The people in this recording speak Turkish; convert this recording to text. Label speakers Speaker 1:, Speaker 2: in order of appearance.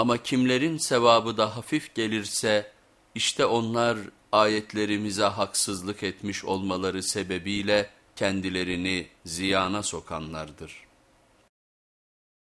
Speaker 1: Ama kimlerin sevabı da hafif gelirse işte onlar ayetlerimize haksızlık etmiş olmaları sebebiyle kendilerini ziyana sokanlardır.